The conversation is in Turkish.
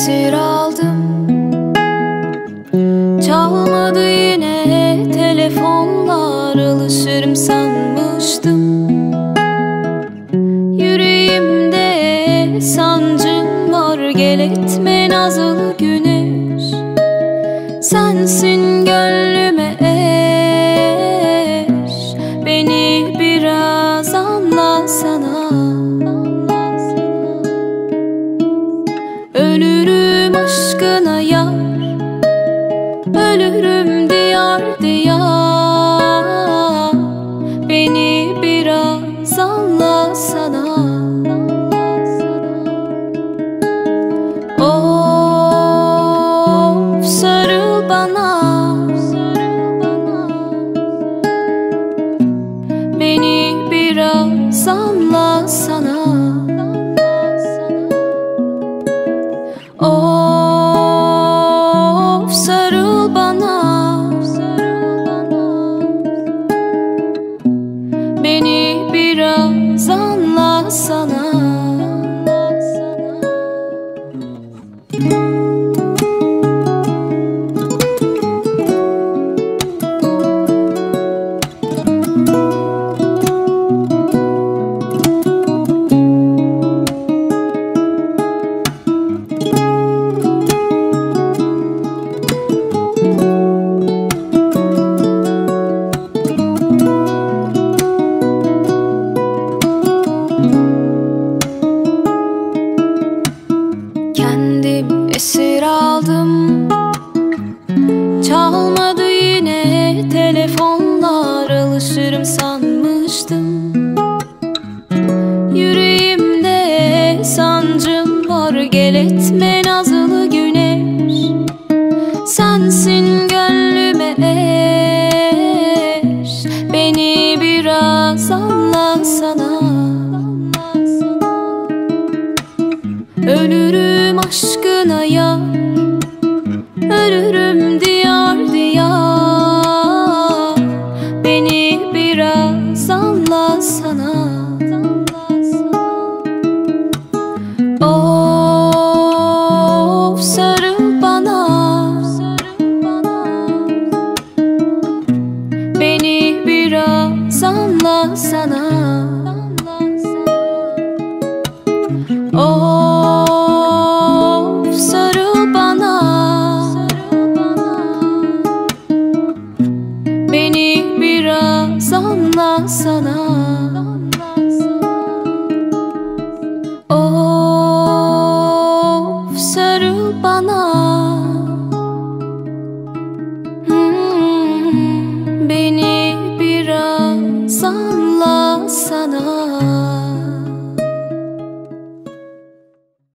esir aldım. Çalmadı yine telefonlar alışırım sanmıştım. Yüreğimde sancım var gel etme nazlı güneş. Sensin gönlüme eş Beni biraz anlasana Ölürüm aşkına yar Ölürüm diyar diyar. Beni biraz anlasana. Of sarıl bana Beni biraz anlasana esir aldım. Çalmadı yine telefonlar Alışırım sanmıştım. Yüreğimde sancım var Gel etme nazlı güneş. Sensin gönlüme eş Beni biraz anlasana Ölürüm yar Ölürüm diyar diyar. Beni biraz anlasana. Of sarıl bana. Beni biraz anlasana. Of Beni biraz anlasana Of sarıl bana. Hmm, Beni biraz anlasana